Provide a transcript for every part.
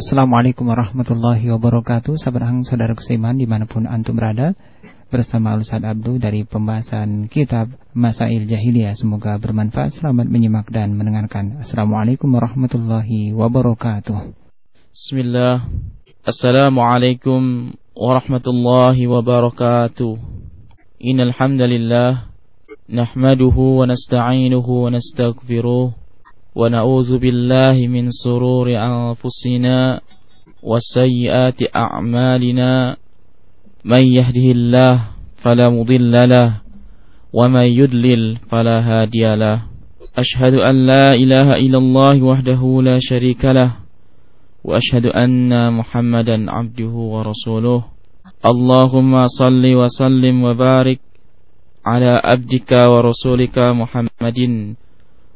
Assalamualaikum warahmatullahi wabarakatuh. Sahabat hang saudara keseiman di mana pun antum berada Bersama Ustaz Abdu dari pembahasan kitab Masail Jahiliyah. Semoga bermanfaat Selamat menyimak dan mendengarkan. Assalamualaikum warahmatullahi wabarakatuh. Bismillah. Assalamualaikum warahmatullahi wabarakatuh. Innal hamdalillah Nahmaduhu wa nasta'inuhu wa nastaghfiruh ونعوذ بالله من سرور أنفسنا وسيئات أعمالنا. من يهده الله فلا مضل له ومن يدلل فلا هادي له. أشهد أن لا إله إلا الله وحده لا شريك له وأشهد أن محمدا عبده ورسوله. اللهم صل وسلم وبارك على عبدك ورسولك محمد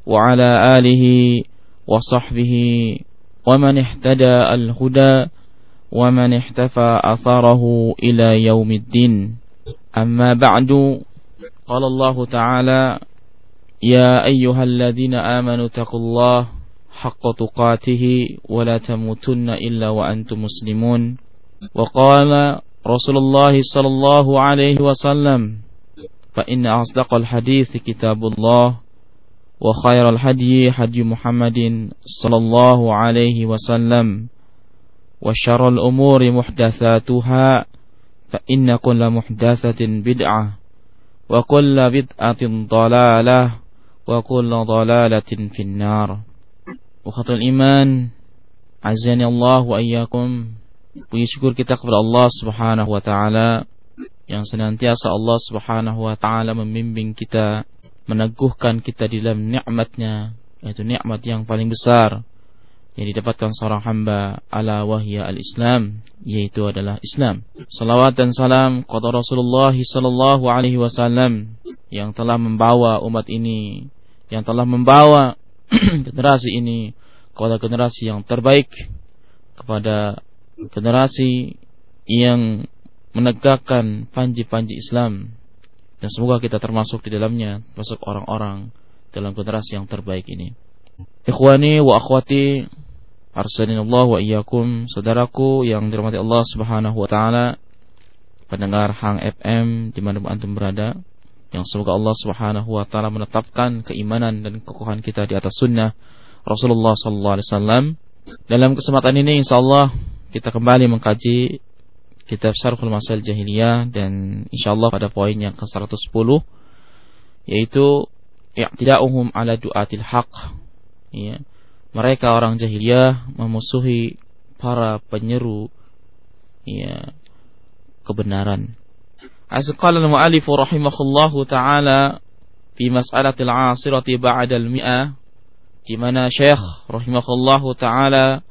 وعلى آله وصحبه ومن اهتدى الهدى ومن احتفى أثره إلى يوم الدين. أما بعد قال الله تعالى يا أيها الذين آمنوا اتقوا الله حق تقاته ولا تموتن إلا وأنتم مسلمون. وقال رسول الله صلى الله عليه وسلم فإن أصدق الحديث كتاب الله وخير الهدي هدي محمد صلى الله عليه وسلم وشر الأمور محدثاتها فإن كل محدثة بدعة وكل بدعة ضلالة وكل ضلالة في النار. وخط الإيمان عزني الله وإياكم Puji syukur kita kepada Allah Subhanahu wa taala yang senantiasa Allah Subhanahu wa taala membimbing kita meneguhkan kita di dalam nikmatnya yaitu nikmat yang paling besar yang didapatkan seorang hamba ala wahya al-Islam yaitu adalah Islam. Salawat dan salam kepada Rasulullah sallallahu alaihi wasallam yang telah membawa umat ini yang telah membawa generasi ini kepada generasi yang terbaik kepada generasi yang menegakkan panji-panji Islam dan semoga kita termasuk di dalamnya, masuk orang-orang dalam generasi yang terbaik ini. Ikhwani wa akhwati, arsalinallah wa iyyakum, saudaraku yang dirahmati Allah Subhanahu wa taala, pendengar Hang FM di mana antum berada, yang semoga Allah Subhanahu wa taala menetapkan keimanan dan kekokohan kita di atas sunnah Rasulullah sallallahu alaihi wasallam. Dalam kesempatan ini insyaallah kita kembali mengkaji kitab Syarhul Masail Jahiliyah dan insyaallah pada poin yang ke-110 yaitu i'tida'uhum ala du'atil haq. Ya. Mereka orang jahiliyah memusuhi para penyeru ya kebenaran. Asqala al-mu'allif rahimahullahu taala fi mas'alatil 'asirati ba'da al-mi'ah di mana Syekh rahimahullahu taala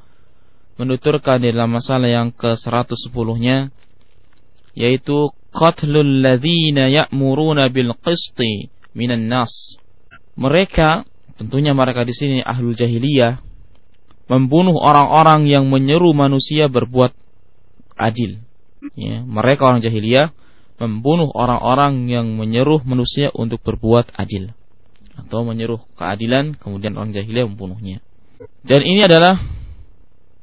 menuturkan dalam masalah yang ke-110-nya yaitu qatlul ladzina ya'muruna bil qisti minan nas. Mereka tentunya mereka di sini ahlul jahiliyah membunuh orang-orang yang menyeru manusia berbuat adil. Ya, mereka orang jahiliyah membunuh orang-orang yang menyeru manusia untuk berbuat adil atau menyeru keadilan kemudian orang jahiliyah membunuhnya. Dan ini adalah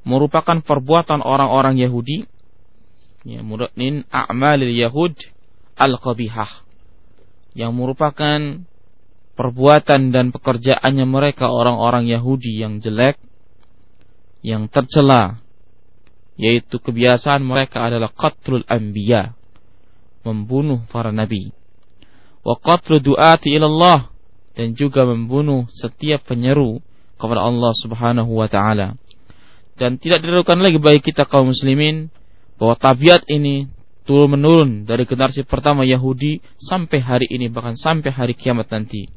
merupakan perbuatan orang-orang Yahudi. Ya min a'malil yahud al-qabihah. Yang merupakan perbuatan dan pekerjaannya mereka orang-orang Yahudi yang jelek yang tercela yaitu kebiasaan mereka adalah qatlul anbiya membunuh para nabi. Wa qatlu du'ati ilallah dan juga membunuh setiap penyeru kepada Allah Subhanahu wa taala dan tidak diragukan lagi bagi kita kaum muslimin bahwa tabiat ini turun menurun dari generasi pertama Yahudi sampai hari ini bahkan sampai hari kiamat nanti.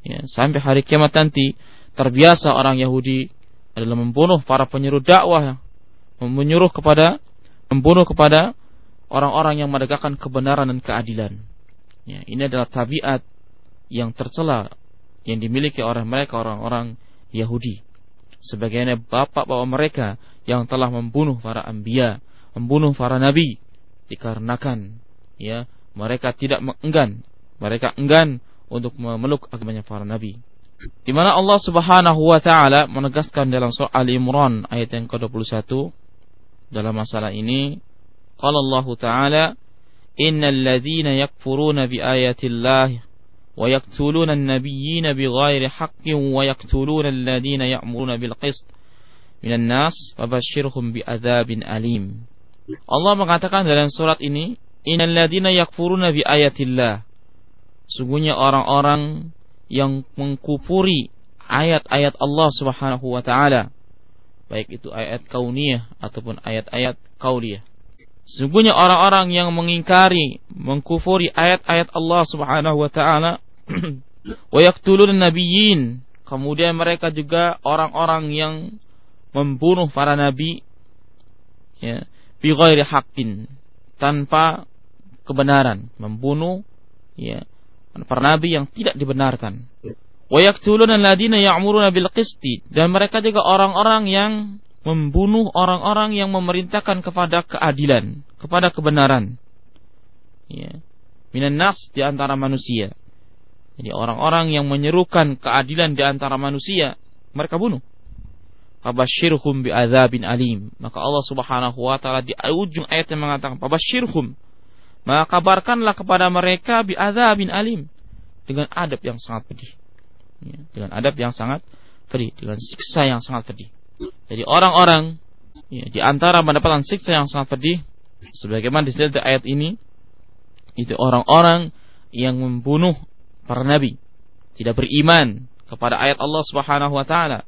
Ya, sampai hari kiamat nanti terbiasa orang Yahudi adalah membunuh para penyeru dakwah, menyuruh kepada membunuh kepada orang-orang yang menegakkan kebenaran dan keadilan. Ya, ini adalah tabiat yang tercela yang dimiliki oleh mereka orang-orang Yahudi sebagaimana bapak-bapak mereka yang telah membunuh para anbiya, membunuh para nabi dikarenakan ya mereka tidak enggan, mereka enggan untuk memeluk agamanya para nabi. di mana Allah Subhanahu wa taala menegaskan dalam surah Ali Imran ayat yang ke-21 dalam masalah ini qala Allah taala innal ladzina yakfuruna bi ayatillah haqqin wa yaqtuluna alladhina ya'muruna bil qist minan nas fabashshirhum bi adzabin alim Allah mengatakan dalam surat ini innal ladzina yakfuruna bi ayatillah. Sungguhnya orang-orang yang mengkufuri ayat-ayat Allah Subhanahu wa taala baik itu ayat kauniyah ataupun ayat-ayat kauliyah. Sungguhnya orang-orang yang mengingkari mengkufuri ayat-ayat Allah Subhanahu wa taala wa yaqtulun nabiyyin kemudian mereka juga orang-orang yang membunuh para nabi ya bi ghairi haqqin tanpa kebenaran membunuh ya para nabi yang tidak dibenarkan. Wa yaqtuluna alladziina ya'muruna bil qisti dan mereka juga orang-orang yang membunuh orang-orang yang memerintahkan kepada keadilan, kepada kebenaran. Ya. Minan nas di antara manusia. Jadi orang-orang yang menyerukan keadilan di antara manusia, mereka bunuh. Fabashirhum bi'adzabin alim. Maka Allah Subhanahu wa taala di ujung ayat yang mengatakan fabashirhum maka kabarkanlah kepada mereka bi azabin alim dengan adab yang sangat pedih. Ya, dengan adab yang sangat pedih, dengan siksa yang sangat pedih. Jadi orang-orang ya, di antara mendapatkan siksa yang sangat pedih, sebagaimana disebut di ayat ini, itu orang-orang yang membunuh para nabi, tidak beriman kepada ayat Allah Subhanahu wa taala,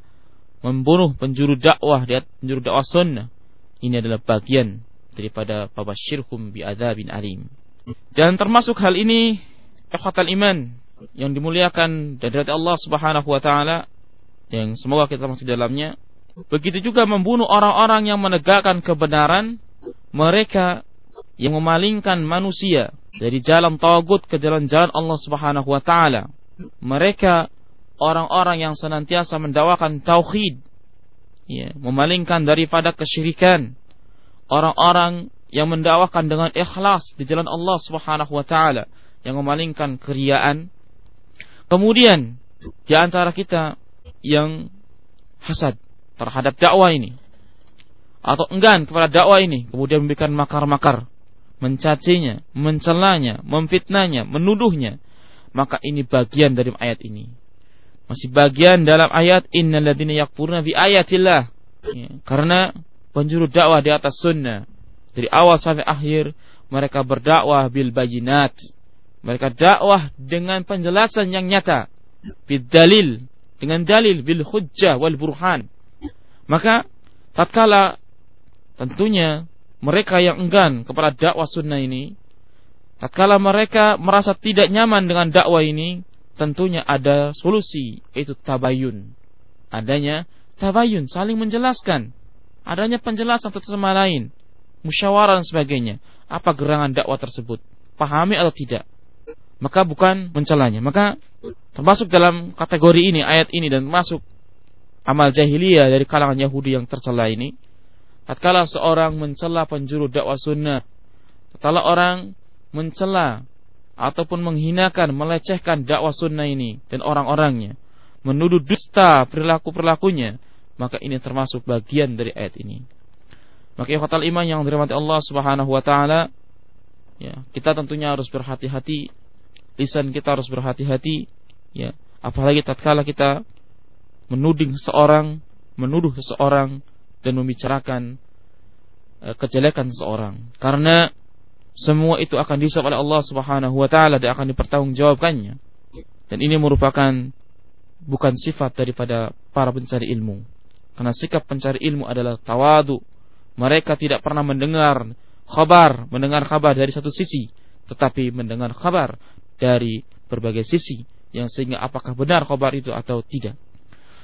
membunuh penjuru dakwah di penjuru dakwah sunnah. Ini adalah bagian daripada fabasyirhum bi'adzabin alim. Dan termasuk hal ini ikhwatal iman yang dimuliakan dari Allah Subhanahu wa taala yang semoga kita masuk dalamnya. Begitu juga membunuh orang-orang yang menegakkan kebenaran, mereka yang memalingkan manusia dari jalan tagut ke jalan-jalan Allah Subhanahu wa taala. Mereka orang-orang yang senantiasa mendawakan tauhid, ya, memalingkan daripada kesyirikan, orang-orang yang mendakwakan dengan ikhlas di jalan Allah Subhanahu wa taala yang memalingkan keriaan. Kemudian di antara kita yang hasad terhadap dakwah ini atau enggan kepada dakwah ini kemudian memberikan makar-makar, mencacinya, mencelanya, memfitnahnya, menuduhnya, maka ini bagian dari ayat ini. Masih bagian dalam ayat innal ladzina yakfuruna bi ayatillah. Ya, karena penjuru dakwah di atas sunnah dari awal sampai akhir mereka berdakwah bil bayinat mereka dakwah dengan penjelasan yang nyata bil dalil dengan dalil bil hujjah wal burhan maka tatkala tentunya mereka yang enggan kepada dakwah sunnah ini tatkala mereka merasa tidak nyaman dengan dakwah ini tentunya ada solusi yaitu tabayun adanya tabayun saling menjelaskan adanya penjelasan satu sama lain, musyawarah dan sebagainya. Apa gerangan dakwah tersebut? Pahami atau tidak? Maka bukan mencelanya. Maka termasuk dalam kategori ini, ayat ini dan masuk amal jahiliyah dari kalangan Yahudi yang tercela ini. Tatkala seorang mencela penjuru dakwah sunnah, tatkala orang mencela ataupun menghinakan, melecehkan dakwah sunnah ini dan orang-orangnya, menuduh dusta perilaku-perilakunya, maka ini termasuk bagian dari ayat ini. Maka fatal iman yang dirahmati Allah Subhanahu wa taala ya, kita tentunya harus berhati-hati, lisan kita harus berhati-hati ya, apalagi tatkala kita menuding seseorang, menuduh seseorang dan membicarakan e, kejelekan seseorang. Karena semua itu akan disab oleh Allah Subhanahu wa taala dan akan dipertanggungjawabkannya. Dan ini merupakan bukan sifat daripada para pencari ilmu. Karena sikap pencari ilmu adalah tawadu. Mereka tidak pernah mendengar kabar, mendengar kabar dari satu sisi, tetapi mendengar kabar dari berbagai sisi yang sehingga apakah benar kabar itu atau tidak.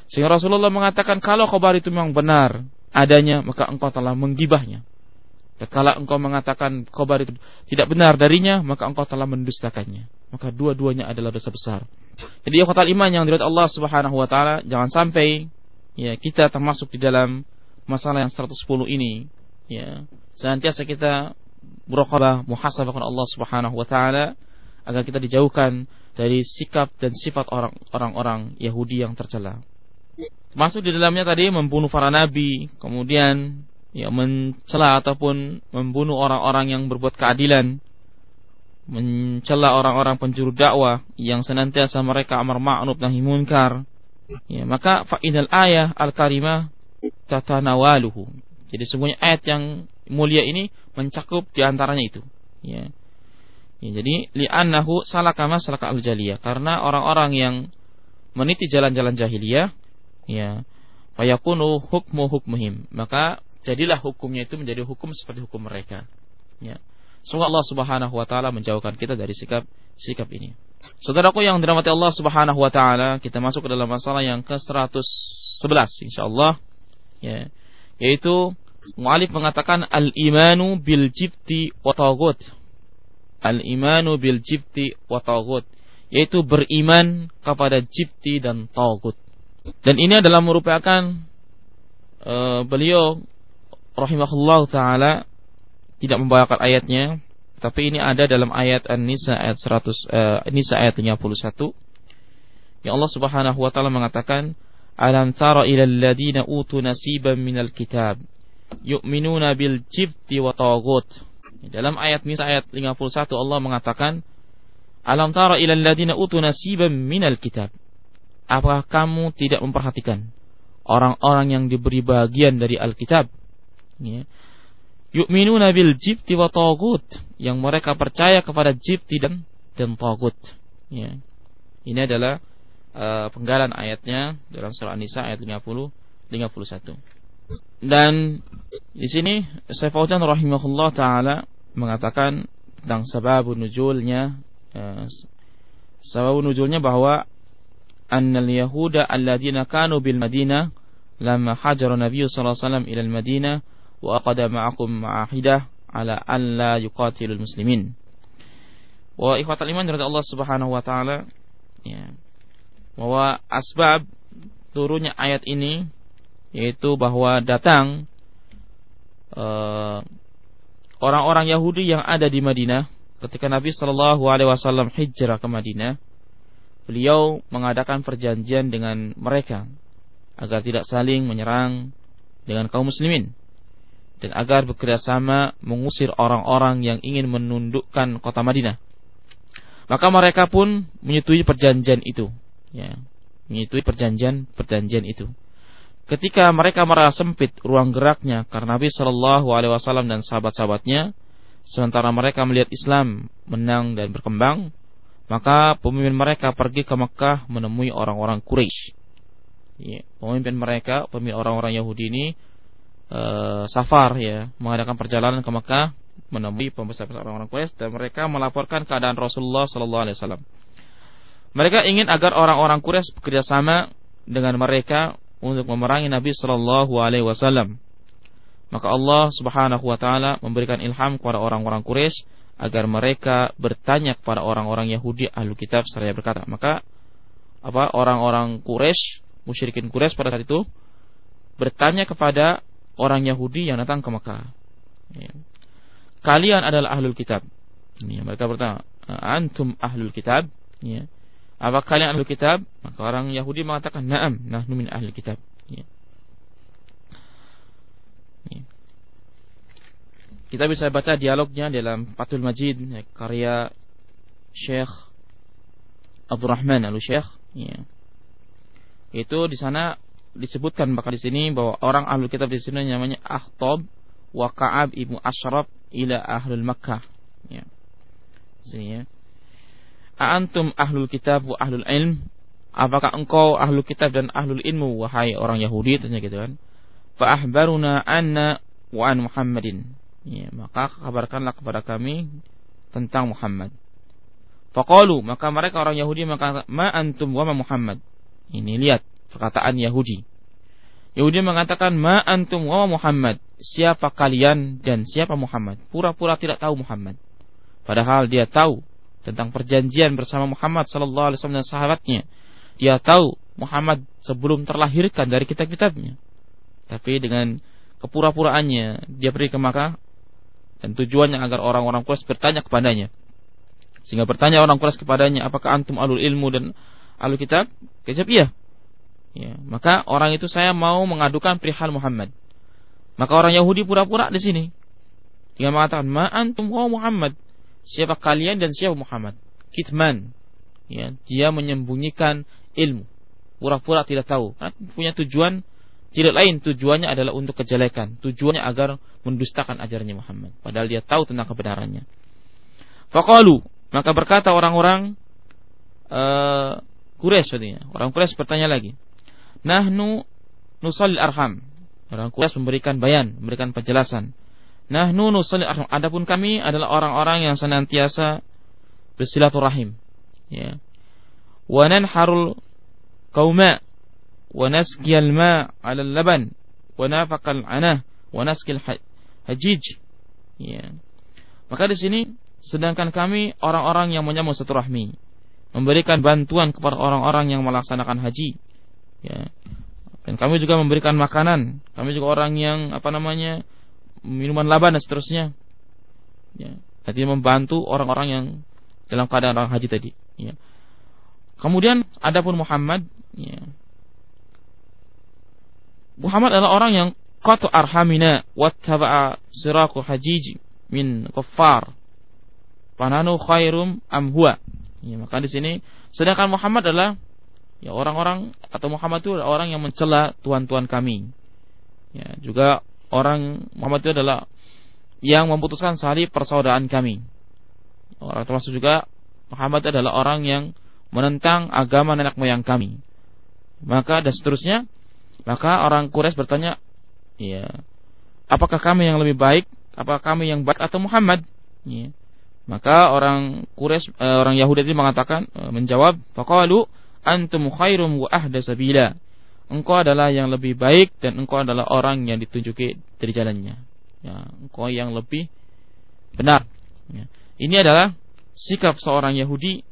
Sehingga Rasulullah mengatakan kalau kabar itu memang benar adanya, maka engkau telah menggibahnya. Dan kalau engkau mengatakan kabar itu tidak benar darinya, maka engkau telah mendustakannya. Maka dua-duanya adalah dosa besar. Jadi ya iman yang dilihat Allah Subhanahu wa taala, jangan sampai ya kita termasuk di dalam masalah yang 110 ini ya senantiasa kita muraqabah muhasabah kepada Allah Subhanahu wa taala agar kita dijauhkan dari sikap dan sifat orang-orang Yahudi yang tercela. Masuk di dalamnya tadi membunuh para nabi, kemudian ya mencela ataupun membunuh orang-orang yang berbuat keadilan, mencela orang-orang penjuru dakwah yang senantiasa mereka amar ma'ruf nahi munkar. Ya, maka fa'inal ayah al-karimah tatanawaluhu. Jadi semuanya ayat yang mulia ini mencakup di antaranya itu. Ya. ya jadi li'annahu salakama salaka al-jaliyah karena orang-orang yang meniti jalan-jalan jahiliyah ya fayakunu hukmu hukmuhim maka jadilah hukumnya itu menjadi hukum seperti hukum mereka ya semoga Allah Subhanahu wa taala menjauhkan kita dari sikap sikap ini Saudaraku yang dirahmati Allah Subhanahu wa taala, kita masuk ke dalam masalah yang ke-111 insyaallah. Ya. Yaitu mualif mengatakan al-imanu bil jibti wa tagut. Al-imanu bil jibti wa tagut, yaitu beriman kepada jibti dan tagut. Dan ini adalah merupakan uh, beliau rahimahullah taala tidak membawakan ayatnya, tapi ini ada dalam ayat An-Nisa ayat 100 uh, eh, Nisa ayat 51. Ya Allah Subhanahu wa taala mengatakan, "Alam tara ila alladziina utu nasiban minal kitab yu'minuna bil jibti wa taghut." Dalam ayat Nisa ayat 51 Allah mengatakan, "Alam tara ila alladziina utu nasiban minal kitab." Apakah kamu tidak memperhatikan orang-orang yang diberi bagian dari Alkitab? Ya. Yu'minuna bil jibti wa yang mereka percaya kepada jibti dan dan tagut. Ya. Ini adalah uh, penggalan ayatnya dalam surah An-Nisa ayat 50 51. Dan di sini Syekh rahimahullah taala mengatakan tentang sebab nuzulnya uh, sebab nuzulnya bahwa annal yahuda alladziina kanu bil Madinah lama hajara Nabi sallallahu alaihi wasallam ila al Madinah wa aqada ma'akum ma'ahidah ala alla yuqatilul muslimin. Wa ikhwatal iman dari Allah Subhanahu wa taala ya. Bahwa asbab turunnya ayat ini yaitu bahwa datang eh, orang-orang uh, Yahudi yang ada di Madinah ketika Nabi sallallahu Alaihi Wasallam hijrah ke Madinah beliau mengadakan perjanjian dengan mereka agar tidak saling menyerang dengan kaum muslimin dan agar bekerjasama mengusir orang-orang yang ingin menundukkan kota Madinah. Maka mereka pun menyetujui perjanjian itu, ya, menyetujui perjanjian perjanjian itu. Ketika mereka merasa sempit ruang geraknya karena Nabi Shallallahu Alaihi Wasallam dan sahabat-sahabatnya, sementara mereka melihat Islam menang dan berkembang, maka pemimpin mereka pergi ke Mekah menemui orang-orang Quraisy. Ya, pemimpin mereka, pemimpin orang-orang Yahudi ini e, safar ya, mengadakan perjalanan ke Mekah menemui pembesar-pembesar orang-orang Quraisy dan mereka melaporkan keadaan Rasulullah sallallahu alaihi wasallam. Mereka ingin agar orang-orang Quraisy bekerjasama dengan mereka untuk memerangi Nabi sallallahu alaihi wasallam. Maka Allah Subhanahu wa taala memberikan ilham kepada orang-orang Quraisy agar mereka bertanya kepada orang-orang Yahudi ahlu kitab seraya berkata maka apa orang-orang Quraisy musyrikin Quraisy pada saat itu bertanya kepada orang Yahudi yang datang ke Mekah ya. kalian adalah ahlul kitab mereka bertanya antum ahlul kitab ya. apa kalian ahlul kitab maka orang Yahudi mengatakan na'am nahnu min ahlul kitab. Ya. Kita bisa baca dialognya dalam Fathul Majid ya, karya Syekh Abdurrahman Al-Syekh ya. Itu di sana disebutkan bakal di sini bahwa orang ahlu kitab di sini namanya Akhtab wa Ka'ab ibnu Ashraf ila ahlul Makkah. Ya. Sini ya. Antum ahlul kitab wa ahlul ilm? Apakah engkau ahlul kitab dan ahlul ilmu wahai orang Yahudi tanya gitu kan? Fa ahbaruna anna wa an Muhammadin ya, maka kabarkanlah kepada kami tentang Muhammad. Faqalu, maka mereka orang Yahudi maka ma antum wa ma Muhammad. Ini lihat perkataan Yahudi. Yahudi mengatakan ma antum wa ma Muhammad. Siapa kalian dan siapa Muhammad? Pura-pura tidak tahu Muhammad. Padahal dia tahu tentang perjanjian bersama Muhammad sallallahu alaihi wasallam dan sahabatnya. Dia tahu Muhammad sebelum terlahirkan dari kitab-kitabnya. Tapi dengan kepura-puraannya dia pergi ke Makkah dan tujuannya agar orang-orang Quraisy bertanya kepadanya. Sehingga bertanya orang Quraisy kepadanya, apakah antum alul ilmu dan alul kitab? Kejab iya. Ya, maka orang itu saya mau mengadukan perihal Muhammad. Maka orang Yahudi pura-pura di sini. Dia mengatakan, "Ma antum wa Muhammad?" Siapa kalian dan siapa Muhammad? Kitman. Ya, dia menyembunyikan ilmu. Pura-pura tidak tahu. Karena punya tujuan tidak lain tujuannya adalah untuk kejelekan. Tujuannya agar mendustakan ajarannya Muhammad. Padahal dia tahu tentang kebenarannya. Fakalu maka berkata orang-orang uh, Quraisy tadinya. Orang Quraisy bertanya lagi. Nahnu nusalli arham. Orang Quraisy memberikan bayan, memberikan penjelasan. Nahnu nusalli arham. Adapun kami adalah orang-orang yang senantiasa bersilaturahim. Ya. Wa nanharul qauma 'ala al-laban wa nafaqal anah wa naskil hajij. Ya. Maka di sini sedangkan kami orang-orang yang menyambung silaturahmi, memberikan bantuan kepada orang-orang yang melaksanakan haji. Ya. Dan kami juga memberikan makanan. Kami juga orang yang apa namanya minuman laban dan seterusnya. Ya. Jadi membantu orang-orang yang dalam keadaan orang haji tadi. Ya. Kemudian adapun Muhammad, ya. Muhammad adalah orang yang qatu arhamina wattaba'a siraku hajiji min kuffar Pananu khairum am huwa. Ya, maka di sini sedangkan Muhammad adalah ya orang-orang atau Muhammad itu adalah orang yang mencela tuan-tuan kami. Ya, juga orang Muhammad itu adalah yang memutuskan sehari persaudaraan kami. Orang termasuk juga Muhammad adalah orang yang menentang agama nenek moyang kami. Maka dan seterusnya, maka orang Quraisy bertanya, ya, apakah kami yang lebih baik? Apakah kami yang baik atau Muhammad? Ya. Maka orang Quraisy eh, orang Yahudi itu mengatakan eh, menjawab, faqalu antum khairum wa ahda sabila. Engkau adalah yang lebih baik dan engkau adalah orang yang ditunjuki dari jalannya. Ya, engkau yang lebih benar. Ya. Ini adalah sikap seorang Yahudi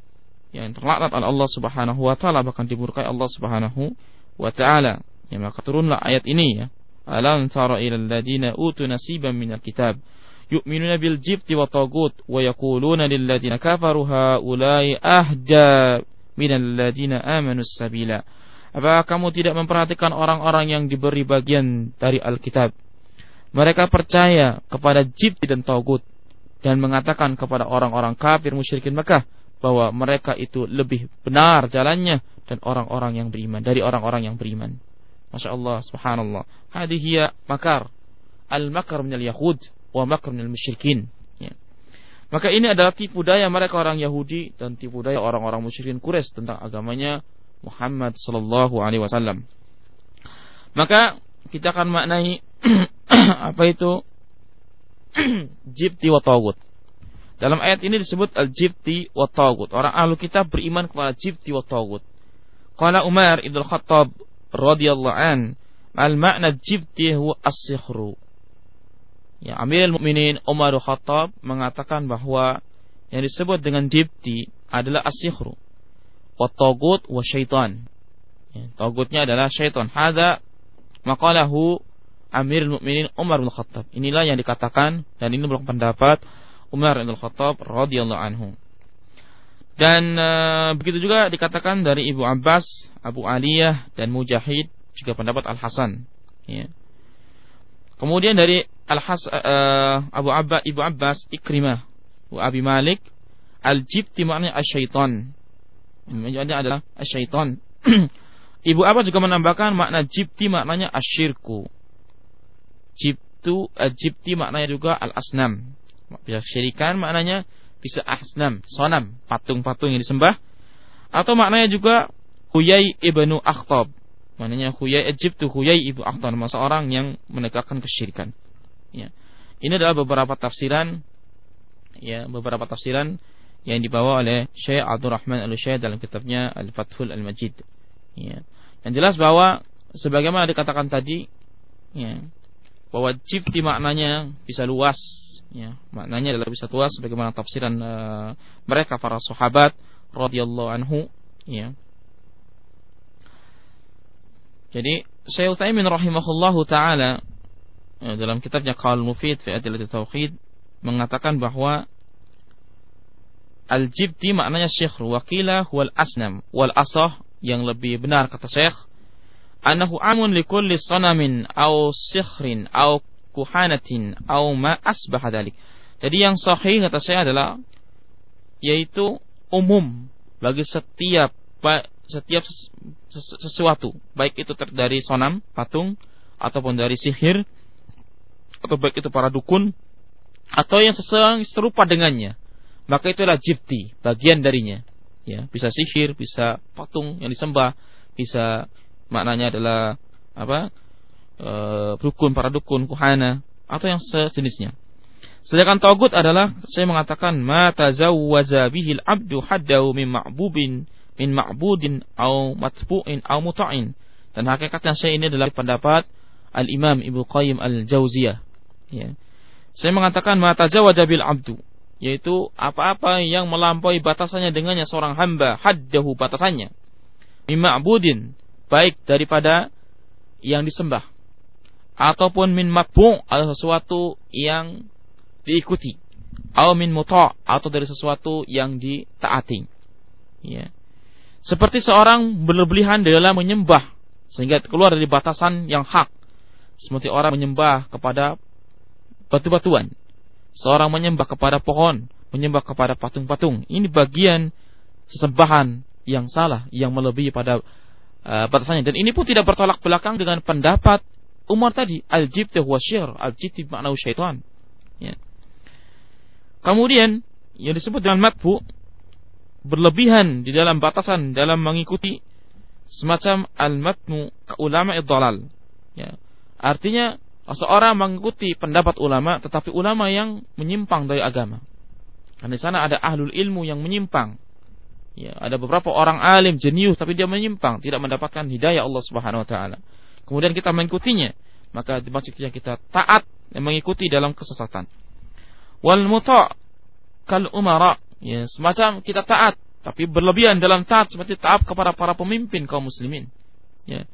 yang terlaknat oleh Allah Subhanahu wa taala bahkan dimurkai Allah Subhanahu wa taala. Ya, maka turunlah ayat ini ya. Alam tara ilal ladina utu nasiban minal kitab yu'minuna bil jibti wa tagut wa yaquluna lil ladina kafaru haula'i ahda minal ladina amanu sabila. Apa kamu tidak memperhatikan orang-orang yang diberi bagian dari Alkitab? Mereka percaya kepada jibti dan tagut dan mengatakan kepada orang-orang kafir musyrikin Mekah bahwa mereka itu lebih benar jalannya dan orang-orang yang beriman dari orang-orang yang beriman. Masya Allah, subhanallah. Hadihiyya makar. Al-makar minal yahud wa makrunil musyrikin. Ya. Maka ini adalah tipu daya mereka orang Yahudi dan tipu daya orang-orang musyrikin Quraisy tentang agamanya Muhammad sallallahu alaihi wasallam. Maka kita akan maknai apa itu jibti wa tagut. Dalam ayat ini disebut al-jibti wa tagut. Orang ahlu kita beriman kepada jibti wa tagut. Qala Umar ibn Khattab radhiyallahu an, al-makna jibti huwa as-sihru. Ya, Amirul Mukminin Umar Khattab mengatakan bahwa yang disebut dengan dipti adalah asyihru wa tagut wa syaitan. Ya, tagutnya adalah syaitan. Hada maqalahu Amirul Mukminin Umar bin Khattab. Inilah yang dikatakan dan ini merupakan pendapat Umar bin Khattab radhiyallahu anhu. Dan e, begitu juga dikatakan dari Ibu Abbas, Abu Aliyah dan Mujahid juga pendapat Al Hasan. Ya. Kemudian dari Al-Has uh, Abu Abba Ibu Abbas Ikrimah wa Abi Malik Al-Jibti maknanya asyaiton. Ini adalah asyaiton. Ibu Abbas juga menambahkan makna jibti maknanya asyirku. Jibtu uh, jibti maknanya juga al-asnam. Bisa syirikan maknanya bisa asnam, sonam, patung-patung yang disembah. Atau maknanya juga Huyai ibnu Akhtab Maknanya Huyai Egypt itu Huyai ibu Akhtar, seorang yang menegakkan kesyirikan. Ya. Ini adalah beberapa tafsiran ya, beberapa tafsiran yang dibawa oleh Syekh Abdul Rahman Al-Syekh dalam kitabnya Al-Fathul Al-Majid. Ya. Yang jelas bahwa sebagaimana dikatakan tadi ya, bahwa jibti maknanya bisa luas ya, maknanya adalah bisa luas sebagaimana tafsiran uh, mereka para sahabat radhiyallahu anhu ya jadi Syekh Utsaimin rahimahullahu taala ya, dalam kitabnya Qaul Mufid fi Adillatit Tauhid mengatakan bahwa Al-jibti maknanya syekh wakila wal asnam wal asah yang lebih benar kata syekh anahu amun likulli sanamin au sikhrin au kuhanatin au ma asbah dalik. Jadi yang sahih kata saya adalah yaitu umum bagi setiap setiap sesuatu, baik itu dari sonam, patung ataupun dari sihir atau baik itu para dukun atau yang serupa dengannya maka itulah jibti bagian darinya. Ya bisa sihir bisa patung yang disembah bisa maknanya adalah apa e, dukun para dukun kuhana atau yang sejenisnya. Sedangkan togut adalah saya mengatakan ma tazawwaza bihil abdu haddahu min ma'bubin min ma'budin au matbu'in au muta'in. Dan hakikatnya saya ini adalah pendapat Al-Imam Ibnu Qayyim Al-Jauziyah. Ya. Saya mengatakan ma tazawaja bil abdu yaitu apa-apa yang melampaui batasannya dengannya seorang hamba haddahu batasannya. Mima'budin baik daripada yang disembah ataupun min matbu' atau sesuatu yang diikuti atau min muta' atau dari sesuatu yang ditaati. Ya seperti seorang berlebihan dalam menyembah sehingga keluar dari batasan yang hak seperti orang menyembah kepada batu-batuan seorang menyembah kepada pohon, menyembah kepada patung-patung. Ini bagian sesembahan yang salah, yang melebihi pada uh, batasannya. Dan ini pun tidak bertolak belakang dengan pendapat Umar tadi, al-jibt huwa syir, al-jibt makna syaitan. Ya. Kemudian yang disebut dengan matbu berlebihan di dalam batasan dalam mengikuti semacam al-matmu ulama idhalal. Ya. Artinya seorang mengikuti pendapat ulama tetapi ulama yang menyimpang dari agama. Karena di sana ada ahlul ilmu yang menyimpang. Ya, ada beberapa orang alim jenius tapi dia menyimpang, tidak mendapatkan hidayah Allah Subhanahu wa taala. Kemudian kita mengikutinya, maka maksudnya kita taat dan mengikuti dalam kesesatan. Wal muta' kal umara, ya, semacam kita taat tapi berlebihan dalam taat seperti taat kepada para pemimpin kaum muslimin. Ya.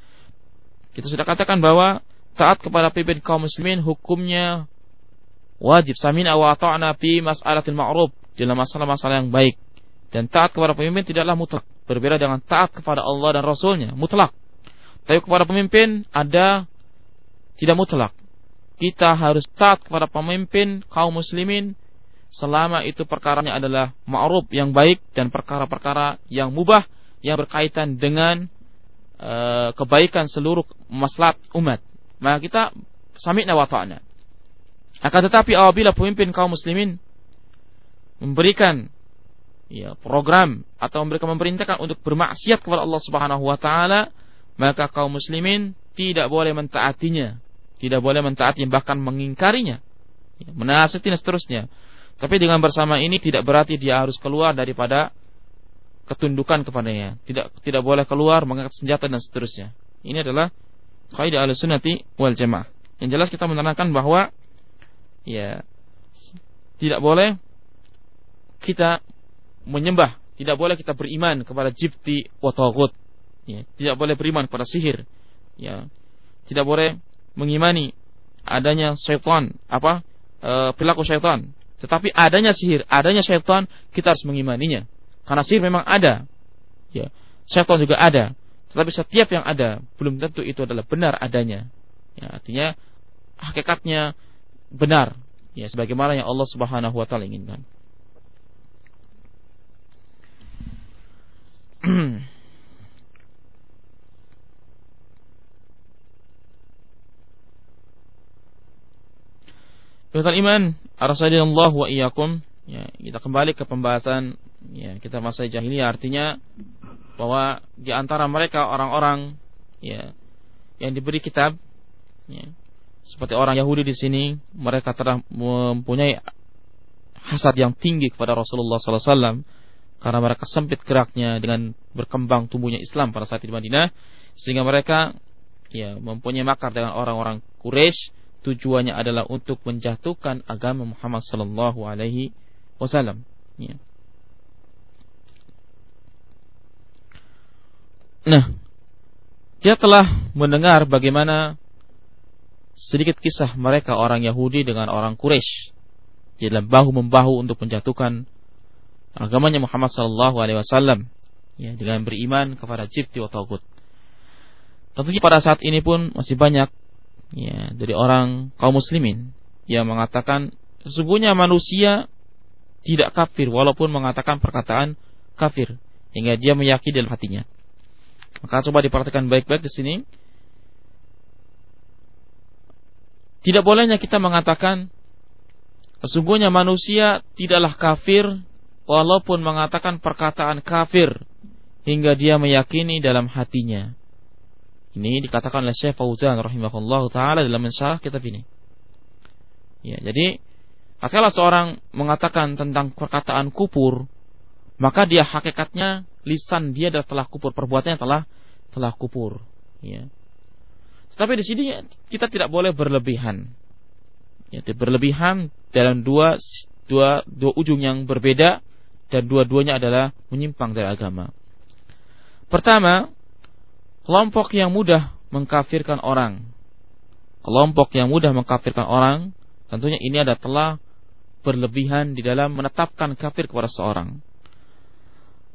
Kita sudah katakan bahwa taat kepada pemimpin kaum muslimin hukumnya wajib samin wa ta'na fi mas'alatil ma'ruf dalam masalah-masalah yang baik dan taat kepada pemimpin tidaklah mutlak berbeda dengan taat kepada Allah dan Rasulnya mutlak tapi kepada pemimpin ada tidak mutlak kita harus taat kepada pemimpin kaum muslimin selama itu perkaranya adalah ma'ruf yang baik dan perkara-perkara yang mubah yang berkaitan dengan uh, kebaikan seluruh maslahat umat maka kita sami'na wa ta'na. Akan tetapi apabila pemimpin kaum muslimin memberikan ya program atau memberikan memerintahkan untuk bermaksiat kepada Allah Subhanahu wa taala, maka kaum muslimin tidak boleh mentaatinya, tidak boleh mentaati bahkan mengingkarinya, ya, menasihati dan seterusnya. Tapi dengan bersama ini tidak berarti dia harus keluar daripada ketundukan kepadanya. Tidak tidak boleh keluar mengangkat senjata dan seterusnya. Ini adalah kaidah al-sunnati wal jamaah. Yang jelas kita menerangkan bahwa ya tidak boleh kita menyembah, tidak boleh kita beriman kepada jibti wa taghut. Ya, tidak boleh beriman kepada sihir. Ya. Tidak boleh mengimani adanya syaitan, apa? E, perilaku syaitan. Tetapi adanya sihir, adanya syaitan, kita harus mengimaninya. Karena sihir memang ada. Ya. Syaitan juga ada. Tetapi setiap yang ada belum tentu itu adalah benar adanya. Ya, artinya hakikatnya benar. Ya, sebagaimana yang Allah Subhanahu wa taala inginkan. Tuhan iman, Allah wa iyyakum. Ya, kita kembali ke pembahasan ya, kita masa jahiliyah artinya bahwa di antara mereka orang-orang ya yang diberi kitab ya, seperti orang Yahudi di sini mereka telah mempunyai hasad yang tinggi kepada Rasulullah SAW karena mereka sempit geraknya dengan berkembang tumbuhnya Islam pada saat di Madinah sehingga mereka ya mempunyai makar dengan orang-orang Quraisy tujuannya adalah untuk menjatuhkan agama Muhammad sallallahu alaihi wasallam ya. Nah, dia telah mendengar bagaimana sedikit kisah mereka orang Yahudi dengan orang Quraisy dalam bahu membahu untuk menjatuhkan agamanya Muhammad sallallahu alaihi wasallam ya dengan beriman kepada jibti wa tagut. Tentunya pada saat ini pun masih banyak ya dari orang kaum muslimin yang mengatakan sesungguhnya manusia tidak kafir walaupun mengatakan perkataan kafir hingga dia meyakini dalam hatinya. Maka coba diperhatikan baik-baik di sini. Tidak bolehnya kita mengatakan sesungguhnya manusia tidaklah kafir walaupun mengatakan perkataan kafir hingga dia meyakini dalam hatinya. Ini dikatakan oleh Syekh Fauzan rahimahullah taala dalam mensyarah kitab ini. Ya, jadi kalau seorang mengatakan tentang perkataan kufur, maka dia hakikatnya lisan dia adalah telah kufur, perbuatannya telah telah kufur. Ya. Tetapi di sini kita tidak boleh berlebihan. Ya, berlebihan dalam dua dua dua ujung yang berbeda dan dua-duanya adalah menyimpang dari agama. Pertama, kelompok yang mudah mengkafirkan orang. Kelompok yang mudah mengkafirkan orang, tentunya ini adalah telah berlebihan di dalam menetapkan kafir kepada seorang.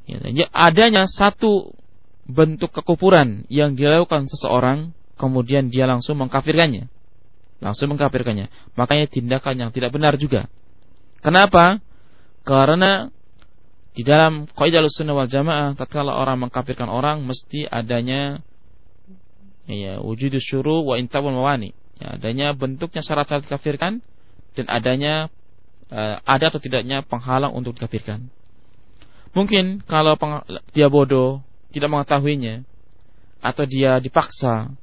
Ya, adanya satu bentuk kekufuran yang dilakukan seseorang, kemudian dia langsung mengkafirkannya. Langsung mengkafirkannya. Makanya tindakan yang tidak benar juga. Kenapa? Karena di dalam kaidah sunnah wal jamaah tatkala orang mengkafirkan orang mesti adanya ya wujud syuru wa intabul mawani. Ya, adanya bentuknya syarat-syarat dikafirkan dan adanya uh, ada atau tidaknya penghalang untuk dikafirkan. Mungkin kalau dia bodoh tidak mengetahuinya atau dia dipaksa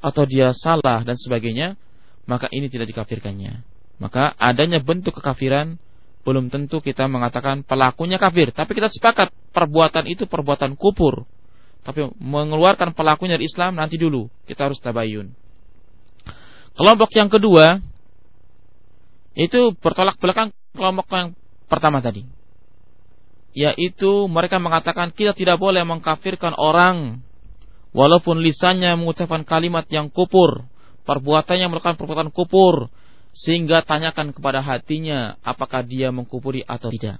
atau dia salah dan sebagainya maka ini tidak dikafirkannya. Maka adanya bentuk kekafiran belum tentu kita mengatakan pelakunya kafir, tapi kita sepakat perbuatan itu perbuatan kufur. Tapi mengeluarkan pelakunya dari Islam nanti dulu, kita harus tabayun. Kelompok yang kedua itu bertolak belakang kelompok yang pertama tadi. Yaitu mereka mengatakan kita tidak boleh mengkafirkan orang walaupun lisannya mengucapkan kalimat yang kupur, perbuatannya melakukan perbuatan kupur, sehingga tanyakan kepada hatinya apakah dia mengkupuri atau tidak.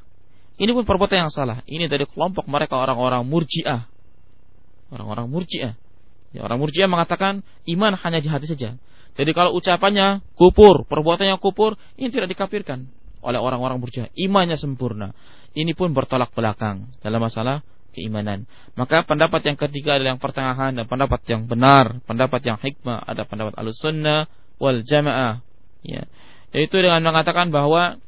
Ini pun perbuatan yang salah. Ini dari kelompok mereka orang-orang murjiah. Orang-orang murjiah. Ya, orang murjiah mengatakan iman hanya di hati saja. Jadi kalau ucapannya kupur, perbuatannya kupur, ini tidak dikafirkan oleh orang-orang murjiah. Imannya sempurna. Ini pun bertolak belakang dalam masalah keimanan. Maka pendapat yang ketiga adalah yang pertengahan dan pendapat yang benar, pendapat yang hikmah, ada pendapat al-sunnah wal jamaah ya yaitu dengan mengatakan bahwa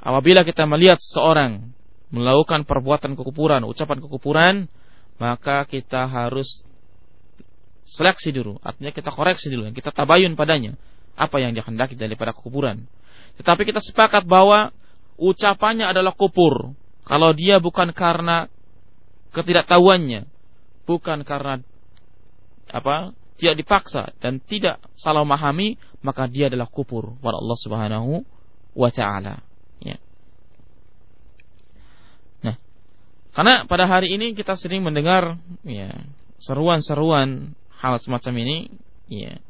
apabila kita melihat seorang melakukan perbuatan kekupuran, ucapan kekupuran, maka kita harus seleksi dulu, artinya kita koreksi dulu, kita tabayun padanya apa yang dihendaki daripada kekupuran. Tetapi kita sepakat bahwa ucapannya adalah kupur. Kalau dia bukan karena ketidaktahuannya, bukan karena apa tidak dipaksa dan tidak salah memahami, maka dia adalah kufur kepada Allah Subhanahu wa taala. Ya. Nah, karena pada hari ini kita sering mendengar ya seruan-seruan hal semacam ini, ya.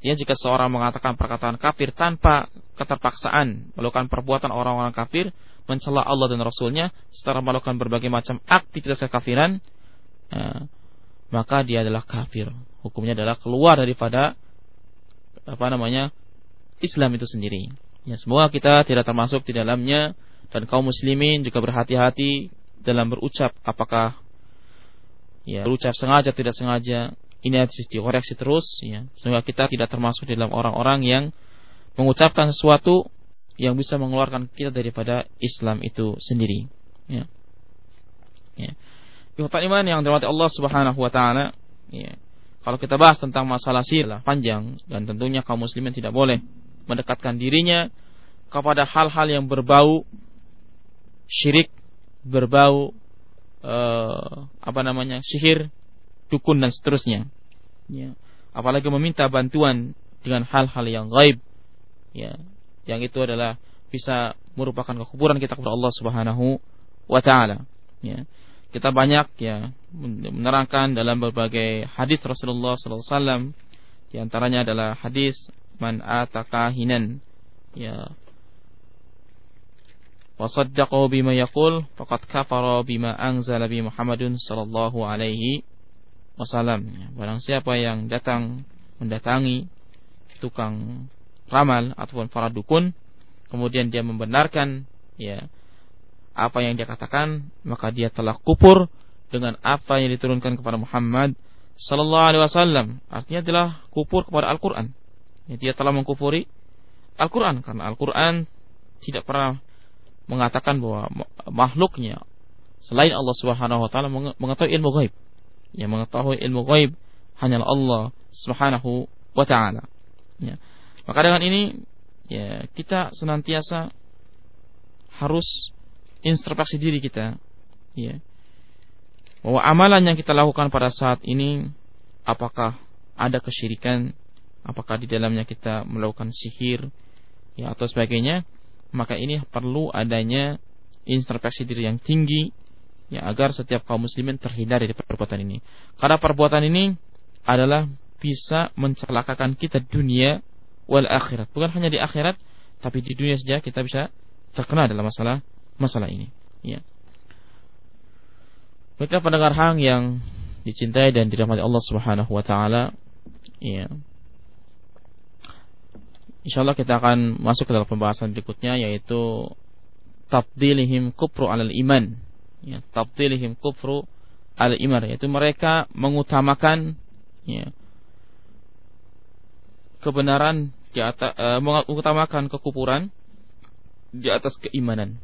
Ya jika seorang mengatakan perkataan kafir tanpa keterpaksaan melakukan perbuatan orang-orang kafir, mencela Allah dan Rasulnya, setelah melakukan berbagai macam aktivitas kekafiran, ya, maka dia adalah kafir hukumnya adalah keluar daripada apa namanya Islam itu sendiri. Ya, semoga kita tidak termasuk di dalamnya dan kaum muslimin juga berhati-hati dalam berucap apakah ya berucap sengaja tidak sengaja. Ini harus dikoreksi terus ya. Semoga kita tidak termasuk di dalam orang-orang yang mengucapkan sesuatu yang bisa mengeluarkan kita daripada Islam itu sendiri ya. Ya. Iman yang dirahmati Allah Subhanahu wa taala ya kalau kita bahas tentang masalah sirah panjang dan tentunya kaum muslimin tidak boleh mendekatkan dirinya kepada hal-hal yang berbau syirik, berbau uh, apa namanya sihir, dukun dan seterusnya. Ya. Apalagi meminta bantuan dengan hal-hal yang gaib, ya, yang itu adalah bisa merupakan kekuburan kita kepada Allah Subhanahu wa taala. Ya kita banyak ya menerangkan dalam berbagai hadis Rasulullah SAW di antaranya adalah hadis man ataka hinan. Ya. Wa bima yaqul faqad kafara bima anzala bi Muhammadun sallallahu alaihi wasallam. Barang siapa yang datang mendatangi tukang ramal ataupun para dukun kemudian dia membenarkan ya apa yang dia katakan maka dia telah kupur dengan apa yang diturunkan kepada Muhammad sallallahu alaihi wasallam artinya telah kufur kepada Al-Qur'an dia telah mengkufuri Al-Qur'an karena Al-Qur'an tidak pernah mengatakan bahwa makhluknya selain Allah Subhanahu wa taala mengetahui ilmu gaib. Yang mengetahui ilmu gaib hanyalah Allah Subhanahu wa taala. Ya. Maka dengan ini ya kita senantiasa harus introspeksi diri kita ya. Bahwa amalan yang kita lakukan pada saat ini apakah ada kesyirikan, apakah di dalamnya kita melakukan sihir ya atau sebagainya maka ini perlu adanya introspeksi diri yang tinggi ya agar setiap kaum muslimin terhindar dari perbuatan ini. Karena perbuatan ini adalah bisa mencelakakan kita dunia wal akhirat. Bukan hanya di akhirat, tapi di dunia saja kita bisa terkena dalam masalah masalah ini. Ya. Mereka pendengar hang yang dicintai dan dirahmati Allah Subhanahu wa taala, ya. Insyaallah kita akan masuk ke dalam pembahasan berikutnya yaitu tabdilihim kufru alal iman. Ya, tabdilihim kufru al iman yaitu mereka mengutamakan ya, kebenaran di atas uh, mengutamakan kekufuran di atas keimanan.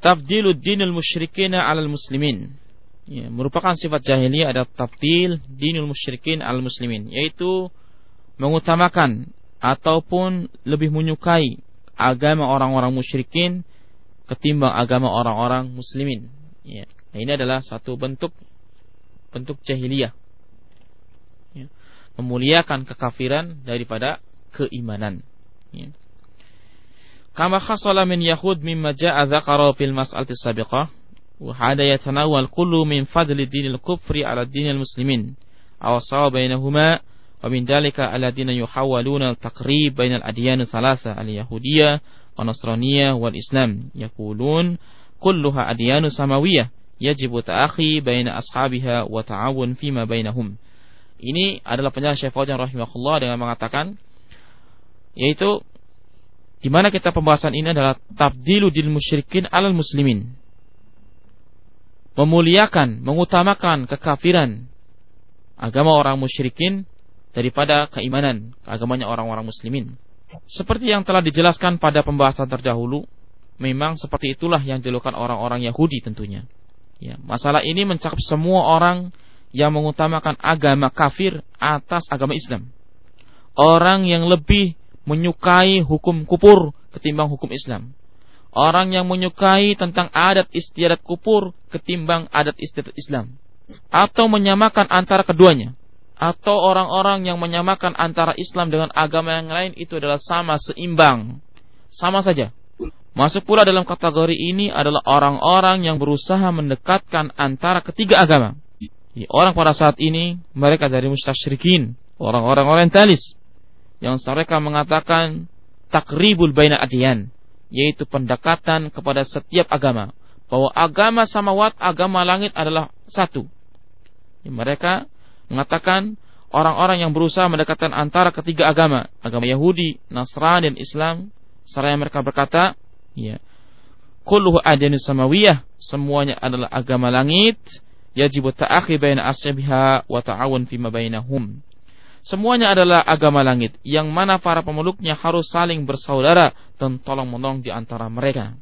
Tabdilud dinul musyrikin alal muslimin. Ya, merupakan sifat jahiliyah ada tabdil dinul musyrikin al muslimin, yaitu mengutamakan ataupun lebih menyukai agama orang-orang musyrikin ketimbang agama orang-orang muslimin. Ya. Nah, ini adalah satu bentuk bentuk jahiliyah. Ya. Memuliakan kekafiran daripada keimanan. Ya. Kama khasala min Yahud mimma ja'a dzakara fil mas'alati sabiqah wa hada yatanawal kullu min fadli dinil kufri ala dinil muslimin aw sawa bainahuma wa min dalika alladhina yuhawwaluna taqrib bainal adyan thalatha al yahudiyyah wa nasraniyah wal islam yaqulun kulluha adyanu samawiyah yajibu ta'akhi baina ashabiha wa ta'awun fima bainahum ini adalah penjelasan Syekh Fauzan rahimahullah dengan mengatakan yaitu di mana kita pembahasan ini adalah tabdilu dil musyrikin alal muslimin. Memuliakan, mengutamakan kekafiran agama orang musyrikin daripada keimanan agamanya orang-orang muslimin. Seperti yang telah dijelaskan pada pembahasan terdahulu, memang seperti itulah yang dilakukan orang-orang Yahudi tentunya. Ya, masalah ini mencakup semua orang yang mengutamakan agama kafir atas agama Islam. Orang yang lebih menyukai hukum kupur ketimbang hukum Islam. Orang yang menyukai tentang adat istiadat kupur ketimbang adat istiadat Islam. Atau menyamakan antara keduanya. Atau orang-orang yang menyamakan antara Islam dengan agama yang lain itu adalah sama seimbang. Sama saja. Masuk pula dalam kategori ini adalah orang-orang yang berusaha mendekatkan antara ketiga agama. Orang pada saat ini mereka dari musyrikin, orang-orang orientalis, yang mereka mengatakan takribul baina adiyan yaitu pendekatan kepada setiap agama. Bahwa agama samawat agama langit adalah satu. Mereka mengatakan orang-orang yang berusaha mendekatkan antara ketiga agama agama Yahudi Nasrani dan Islam seraya mereka berkata ya kulluhu adinu samawiyah semuanya adalah agama langit yajibu ta'akhi baina ashabiha wa ta'awun fima bainahum Semuanya adalah agama langit yang mana para pemeluknya harus saling bersaudara dan tolong menolong di antara mereka.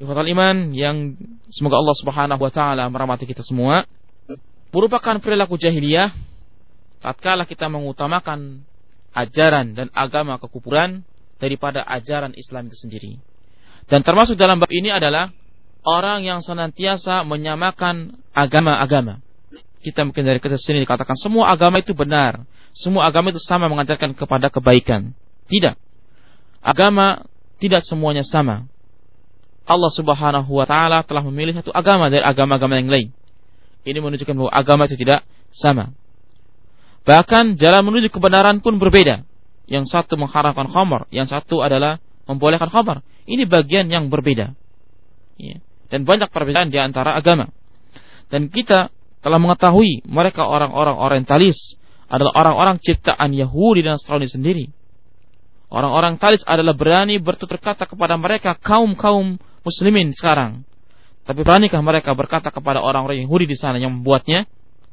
Ikhwatul iman yang semoga Allah Subhanahu wa taala merahmati kita semua merupakan perilaku jahiliyah tatkala kita mengutamakan ajaran dan agama kekufuran daripada ajaran Islam itu sendiri. Dan termasuk dalam bab ini adalah orang yang senantiasa menyamakan agama-agama kita mungkin dari kisah sini dikatakan semua agama itu benar. Semua agama itu sama mengajarkan kepada kebaikan. Tidak. Agama tidak semuanya sama. Allah Subhanahu wa taala telah memilih satu agama dari agama-agama yang lain. Ini menunjukkan bahwa agama itu tidak sama. Bahkan jalan menuju kebenaran pun berbeda. Yang satu mengharamkan khamar, yang satu adalah membolehkan khamar. Ini bagian yang berbeda. Ya. Dan banyak perbedaan di antara agama. Dan kita telah mengetahui mereka orang-orang orientalis adalah orang-orang ciptaan Yahudi dan Nasrani sendiri. Orang-orang talis adalah berani bertutur kata kepada mereka kaum-kaum muslimin sekarang. Tapi beranikah mereka berkata kepada orang-orang Yahudi di sana yang membuatnya?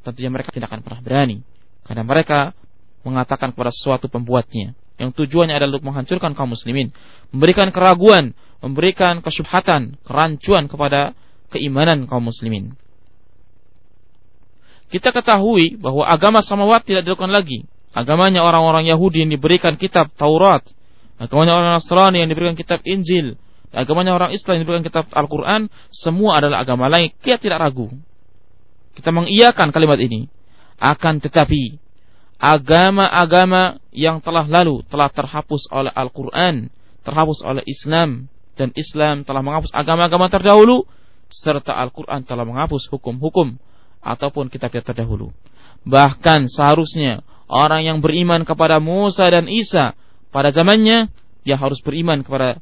Tentunya mereka tidak akan pernah berani. Karena mereka mengatakan kepada sesuatu pembuatnya. Yang tujuannya adalah untuk menghancurkan kaum muslimin. Memberikan keraguan, memberikan kesyubhatan, kerancuan kepada keimanan kaum muslimin. Kita ketahui bahwa agama samawat tidak dilakukan lagi agamanya orang-orang Yahudi yang diberikan kitab Taurat, agamanya orang Nasrani yang diberikan kitab Injil, agamanya orang Islam yang diberikan kitab Al-Quran, semua adalah agama lain. Kita tidak ragu. Kita mengiyakan kalimat ini. Akan tetapi, agama-agama yang telah lalu telah terhapus oleh Al-Quran, terhapus oleh Islam, dan Islam telah menghapus agama-agama terdahulu, serta Al-Quran telah menghapus hukum-hukum ataupun kitab-kitab terdahulu. Bahkan seharusnya orang yang beriman kepada Musa dan Isa pada zamannya dia harus beriman kepada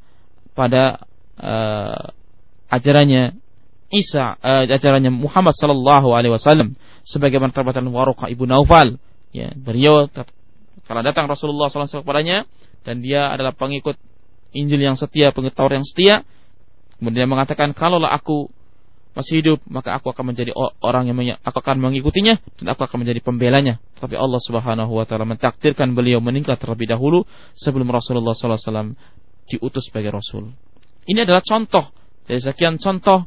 pada uh, ajarannya Isa uh, ajarannya Muhammad sallallahu alaihi wasallam sebagaimana terbatan Waraqah ibu Naufal ya beliau kalau datang Rasulullah SAW kepadanya dan dia adalah pengikut Injil yang setia, pengikut Taurat yang setia. Kemudian dia mengatakan, kalaulah aku masih hidup, maka aku akan menjadi orang yang aku akan mengikutinya dan aku akan menjadi pembelanya. Tapi Allah Subhanahu wa taala mentakdirkan beliau meninggal terlebih dahulu sebelum Rasulullah SAW diutus sebagai rasul. Ini adalah contoh dari sekian contoh